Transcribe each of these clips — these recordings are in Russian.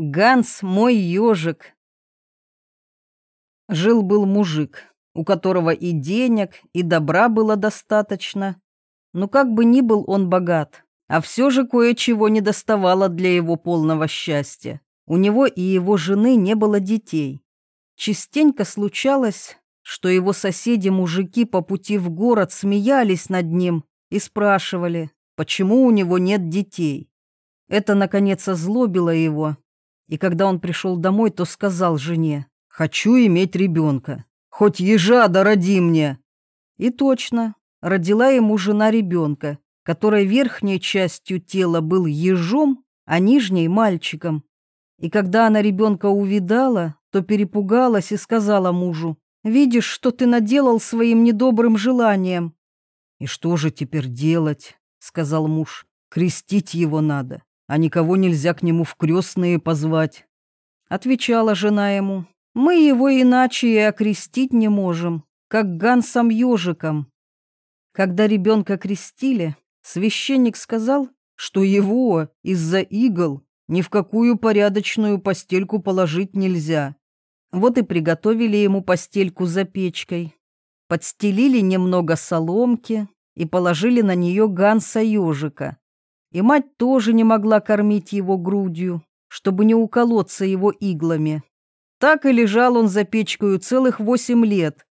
Ганс мой ежик. Жил-был мужик, у которого и денег, и добра было достаточно. Но как бы ни был он богат, а все же кое-чего не доставало для его полного счастья. У него и его жены не было детей. Частенько случалось, что его соседи-мужики по пути в город смеялись над ним и спрашивали, почему у него нет детей. Это, наконец, озлобило его, и когда он пришел домой, то сказал жене, «Хочу иметь ребенка, хоть ежа да роди мне». И точно, родила ему жена ребенка, которой верхней частью тела был ежом, а нижней — мальчиком. И когда она ребенка увидала, то перепугалась и сказала мужу, «Видишь, что ты наделал своим недобрым желанием». «И что же теперь делать?» — сказал муж. «Крестить его надо» а никого нельзя к нему в крестные позвать. Отвечала жена ему, мы его иначе и окрестить не можем, как Гансом ежиком. Когда ребенка крестили, священник сказал, что его из-за игл ни в какую порядочную постельку положить нельзя. Вот и приготовили ему постельку за печкой. Подстелили немного соломки и положили на нее Ганса ежика, и мать тоже не могла кормить его грудью, чтобы не уколоться его иглами. Так и лежал он за печкою целых восемь лет.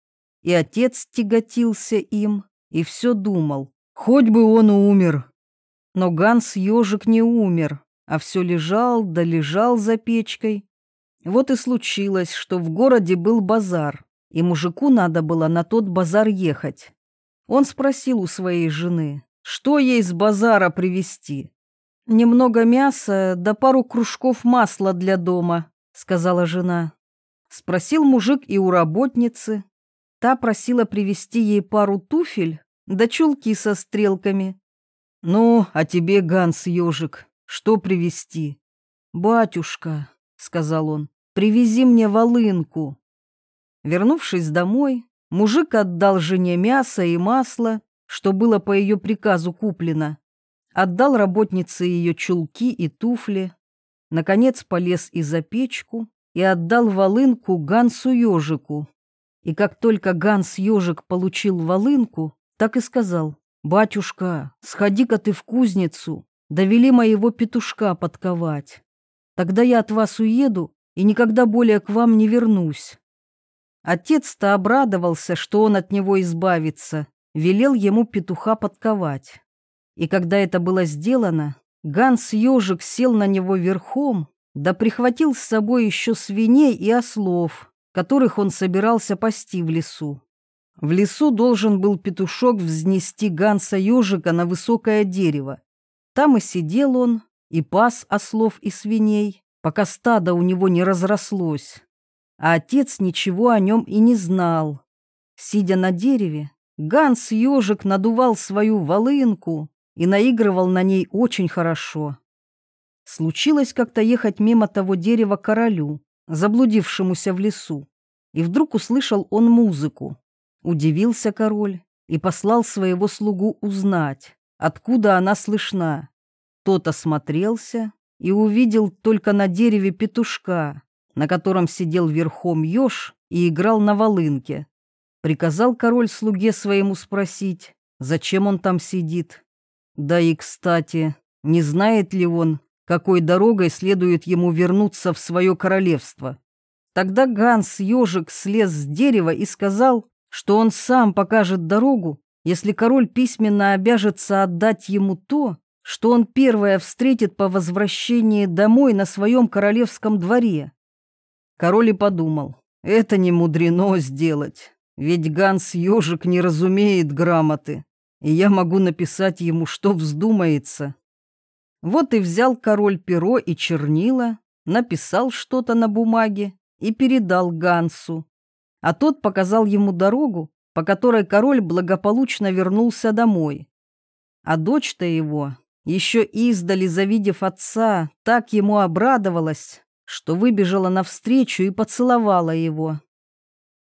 И отец тяготился им и все думал, хоть бы он умер. Но Ганс ежик не умер, а все лежал да лежал за печкой. Вот и случилось, что в городе был базар, и мужику надо было на тот базар ехать. Он спросил у своей жены, что ей с базара привезти? Немного мяса да пару кружков масла для дома, сказала жена. Спросил мужик и у работницы. Та просила привезти ей пару туфель да чулки со стрелками. Ну, а тебе, Ганс ежик, что привезти? Батюшка, сказал он, привези мне волынку. Вернувшись домой, мужик отдал жене мясо и масло что было по ее приказу куплено. Отдал работнице ее чулки и туфли. Наконец полез и за печку и отдал волынку Гансу Ежику. И как только Ганс Ежик получил волынку, так и сказал, «Батюшка, сходи-ка ты в кузницу, довели моего петушка подковать. Тогда я от вас уеду и никогда более к вам не вернусь». Отец-то обрадовался, что он от него избавится, велел ему петуха подковать. И когда это было сделано, Ганс Ёжик сел на него верхом, да прихватил с собой еще свиней и ослов, которых он собирался пасти в лесу. В лесу должен был петушок взнести Ганса Ёжика на высокое дерево. Там и сидел он, и пас ослов и свиней, пока стадо у него не разрослось. А отец ничего о нем и не знал. Сидя на дереве, Ганс Ёжик надувал свою волынку и наигрывал на ней очень хорошо. Случилось как-то ехать мимо того дерева королю, заблудившемуся в лесу, и вдруг услышал он музыку. Удивился король и послал своего слугу узнать, откуда она слышна. Тот осмотрелся и увидел только на дереве петушка, на котором сидел верхом еж и играл на волынке. Приказал король слуге своему спросить, зачем он там сидит. Да и, кстати, не знает ли он, какой дорогой следует ему вернуться в свое королевство. Тогда Ганс ежик слез с дерева и сказал, что он сам покажет дорогу, если король письменно обяжется отдать ему то, что он первое встретит по возвращении домой на своем королевском дворе. Король и подумал, это не мудрено сделать. Ведь Ганс Ёжик не разумеет грамоты, и я могу написать ему, что вздумается. Вот и взял король перо и чернила, написал что-то на бумаге и передал Гансу. А тот показал ему дорогу, по которой король благополучно вернулся домой. А дочь-то его, еще издали завидев отца, так ему обрадовалась, что выбежала навстречу и поцеловала его.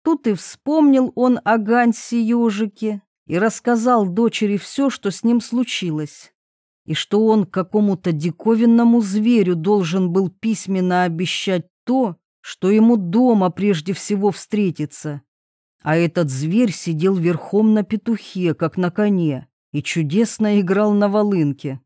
Тут и вспомнил он о Гансе ежике и рассказал дочери все, что с ним случилось. и что он какому-то диковинному зверю должен был письменно обещать то, что ему дома прежде всего встретится. А этот зверь сидел верхом на петухе, как на коне, и чудесно играл на волынке.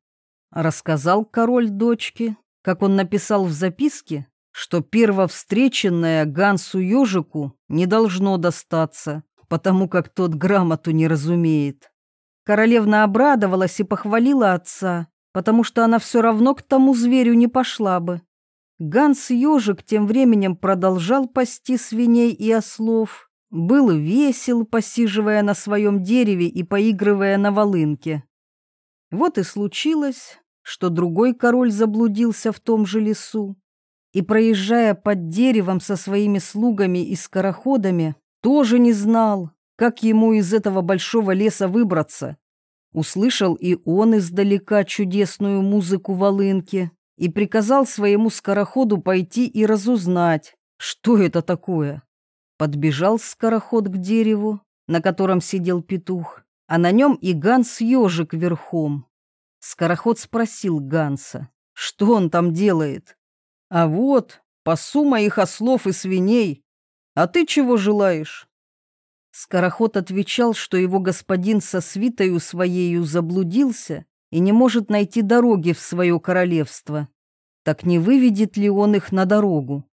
Рассказал король дочке, как он написал в записке, что первовстреченное Гансу Ёжику не должно достаться, потому как тот грамоту не разумеет. Королевна обрадовалась и похвалила отца, потому что она все равно к тому зверю не пошла бы. Ганс Ёжик тем временем продолжал пасти свиней и ослов, был весел, посиживая на своем дереве и поигрывая на волынке. Вот и случилось, что другой король заблудился в том же лесу и, проезжая под деревом со своими слугами и скороходами, тоже не знал, как ему из этого большого леса выбраться. Услышал и он издалека чудесную музыку волынки и приказал своему скороходу пойти и разузнать, что это такое. Подбежал скороход к дереву, на котором сидел петух, а на нем и Ганс-ежик верхом. Скороход спросил Ганса, что он там делает. «А вот, пасу моих ослов и свиней. А ты чего желаешь?» Скороход отвечал, что его господин со свитою своею заблудился и не может найти дороги в свое королевство. Так не выведет ли он их на дорогу?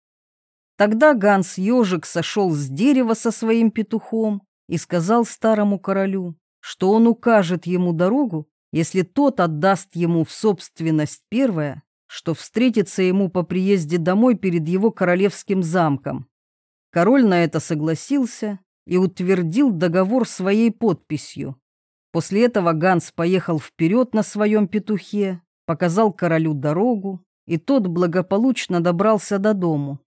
Тогда Ганс Ёжик сошел с дерева со своим петухом и сказал старому королю, что он укажет ему дорогу, если тот отдаст ему в собственность первое, что встретится ему по приезде домой перед его королевским замком. Король на это согласился и утвердил договор своей подписью. После этого Ганс поехал вперед на своем петухе, показал королю дорогу, и тот благополучно добрался до дому.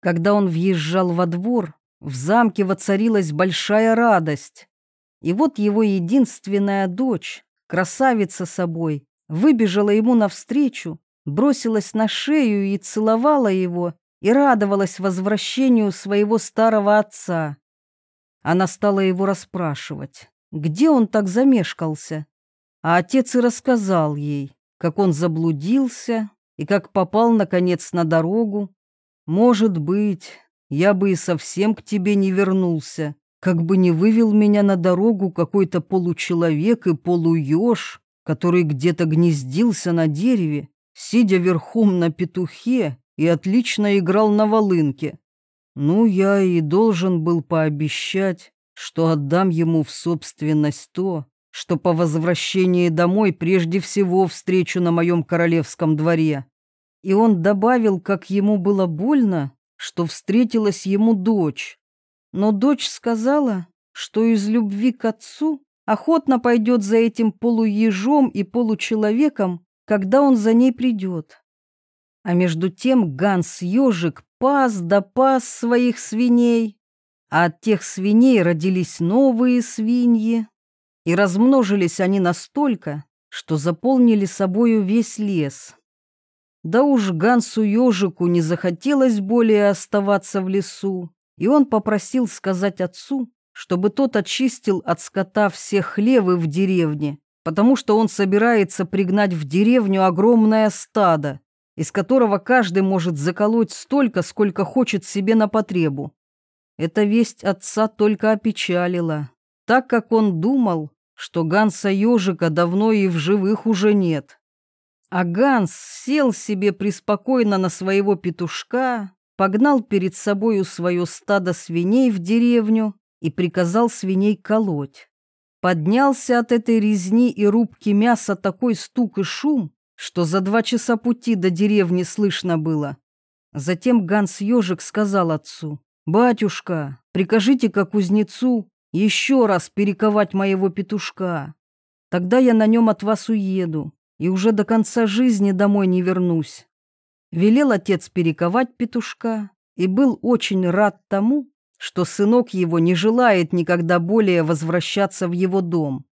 Когда он въезжал во двор, в замке воцарилась большая радость. И вот его единственная дочь, красавица собой, выбежала ему навстречу, бросилась на шею и целовала его, и радовалась возвращению своего старого отца. Она стала его расспрашивать, где он так замешкался. А отец и рассказал ей, как он заблудился и как попал, наконец, на дорогу, может быть, я бы и совсем к тебе не вернулся, как бы не вывел меня на дорогу какой-то получеловек и полуеж, который где-то гнездился на дереве, сидя верхом на петухе и отлично играл на волынке. Ну, я и должен был пообещать, что отдам ему в собственность то, что по возвращении домой прежде всего встречу на моем королевском дворе. И он добавил, как ему было больно, что встретилась ему дочь. Но дочь сказала, что из любви к отцу охотно пойдет за этим полуежом и получеловеком, когда он за ней придет. А между тем Ганс-ежик пас да пас своих свиней, а от тех свиней родились новые свиньи, и размножились они настолько, что заполнили собою весь лес. Да уж Гансу ежику не захотелось более оставаться в лесу, и он попросил сказать отцу, чтобы тот очистил от скота все хлевы в деревне, потому что он собирается пригнать в деревню огромное стадо, из которого каждый может заколоть столько, сколько хочет себе на потребу. Эта весть отца только опечалила, так как он думал, что Ганса ежика давно и в живых уже нет. А Ганс сел себе преспокойно на своего петушка, погнал перед собою свое стадо свиней в деревню и приказал свиней колоть. Поднялся от этой резни и рубки мяса такой стук и шум, что за два часа пути до деревни слышно было. Затем Ганс-ежик сказал отцу, «Батюшка, прикажите-ка кузнецу еще раз перековать моего петушка. Тогда я на нем от вас уеду, и уже до конца жизни домой не вернусь. Велел отец перековать петушка и был очень рад тому, что сынок его не желает никогда более возвращаться в его дом.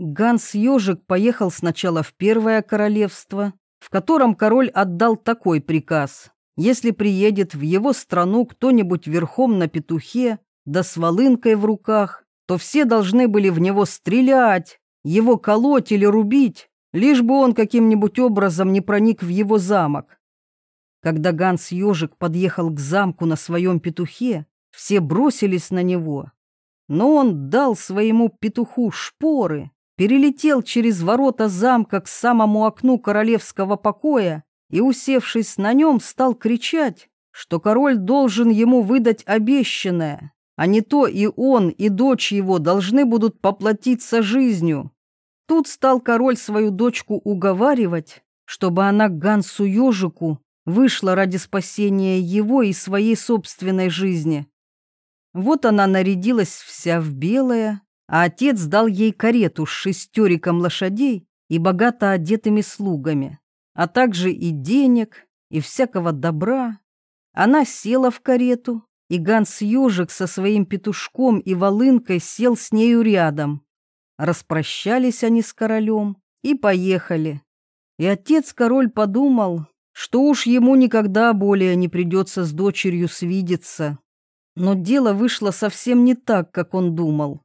Ганс-ежик поехал сначала в Первое Королевство, в котором король отдал такой приказ. Если приедет в его страну кто-нибудь верхом на петухе, да с волынкой в руках, то все должны были в него стрелять, его колоть или рубить, лишь бы он каким-нибудь образом не проник в его замок. Когда Ганс Ёжик подъехал к замку на своем петухе, все бросились на него. Но он дал своему петуху шпоры, перелетел через ворота замка к самому окну королевского покоя и, усевшись на нем, стал кричать, что король должен ему выдать обещанное, а не то и он, и дочь его должны будут поплатиться жизнью. Тут стал король свою дочку уговаривать, чтобы она Гансу Ёжику вышла ради спасения его и своей собственной жизни. Вот она нарядилась вся в белое, а отец дал ей карету с шестериком лошадей и богато одетыми слугами, а также и денег, и всякого добра. Она села в карету, и Ганс Ёжик со своим петушком и волынкой сел с нею рядом. Распрощались они с королем и поехали. И отец-король подумал, что уж ему никогда более не придется с дочерью свидеться. Но дело вышло совсем не так, как он думал.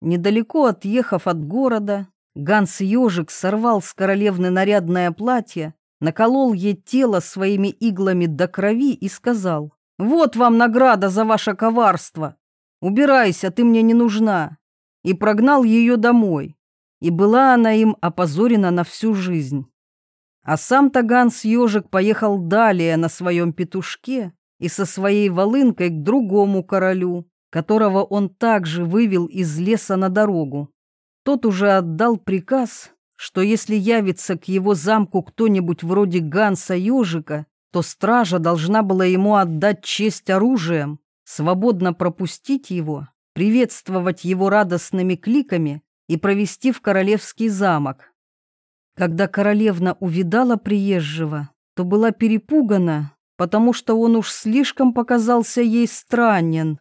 Недалеко отъехав от города, Ганс Ёжик сорвал с королевны нарядное платье, наколол ей тело своими иглами до крови и сказал, «Вот вам награда за ваше коварство! Убирайся, ты мне не нужна!» И прогнал ее домой. И была она им опозорена на всю жизнь. А сам-то Ганс Ёжик поехал далее на своем петушке и со своей волынкой к другому королю, которого он также вывел из леса на дорогу. Тот уже отдал приказ, что если явится к его замку кто-нибудь вроде Ганса Ёжика, то стража должна была ему отдать честь оружием, свободно пропустить его, приветствовать его радостными кликами и провести в королевский замок. Когда королевна увидала приезжего, то была перепугана потому что он уж слишком показался ей странен.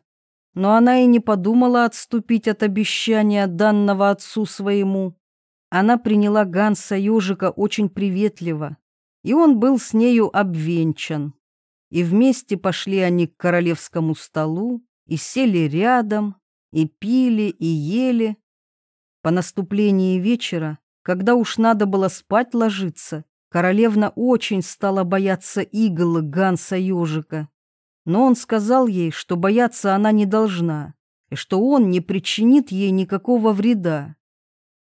Но она и не подумала отступить от обещания данного отцу своему. Она приняла Ганса Ёжика очень приветливо, и он был с нею обвенчан. И вместе пошли они к королевскому столу, и сели рядом, и пили, и ели. По наступлении вечера, когда уж надо было спать ложиться, Королевна очень стала бояться игл Ганса Ёжика. Но он сказал ей, что бояться она не должна, и что он не причинит ей никакого вреда.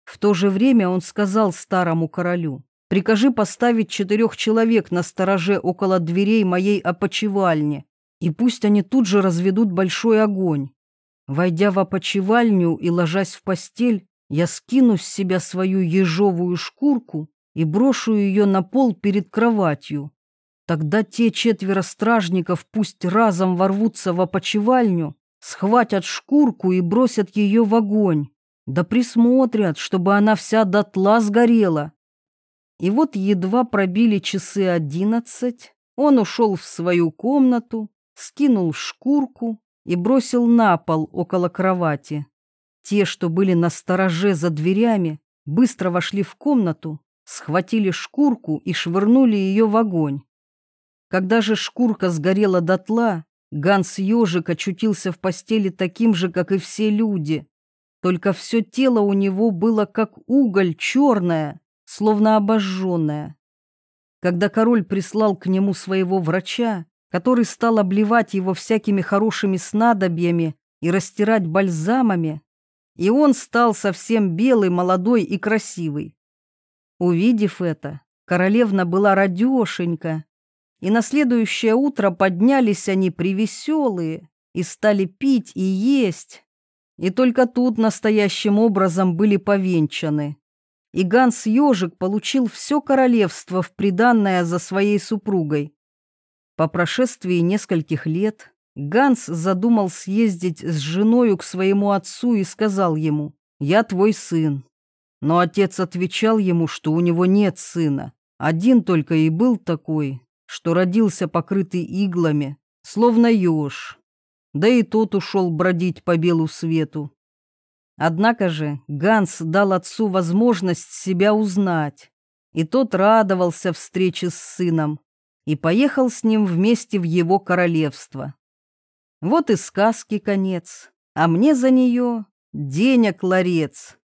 В то же время он сказал старому королю, «Прикажи поставить четырех человек на стороже около дверей моей опочивальни, и пусть они тут же разведут большой огонь. Войдя в опочивальню и ложась в постель, я скину с себя свою ежовую шкурку и брошу ее на пол перед кроватью. Тогда те четверо стражников пусть разом ворвутся в опочивальню, схватят шкурку и бросят ее в огонь, да присмотрят, чтобы она вся дотла сгорела. И вот едва пробили часы одиннадцать, он ушел в свою комнату, скинул шкурку и бросил на пол около кровати. Те, что были на стороже за дверями, быстро вошли в комнату схватили шкурку и швырнули ее в огонь. Когда же шкурка сгорела дотла, Ганс Ёжик очутился в постели таким же, как и все люди. Только все тело у него было как уголь черное, словно обожженное. Когда король прислал к нему своего врача, который стал обливать его всякими хорошими снадобьями и растирать бальзамами, и он стал совсем белый, молодой и красивый. Увидев это, королевна была радешенька, и на следующее утро поднялись они привеселые и стали пить и есть. И только тут настоящим образом были повенчаны. И Ганс Ёжик получил все королевство в приданное за своей супругой. По прошествии нескольких лет Ганс задумал съездить с женою к своему отцу и сказал ему, «Я твой сын, но отец отвечал ему, что у него нет сына. Один только и был такой, что родился покрытый иглами, словно еж. Да и тот ушел бродить по белу свету. Однако же Ганс дал отцу возможность себя узнать, и тот радовался встрече с сыном и поехал с ним вместе в его королевство. Вот и сказки конец, а мне за нее денег ларец.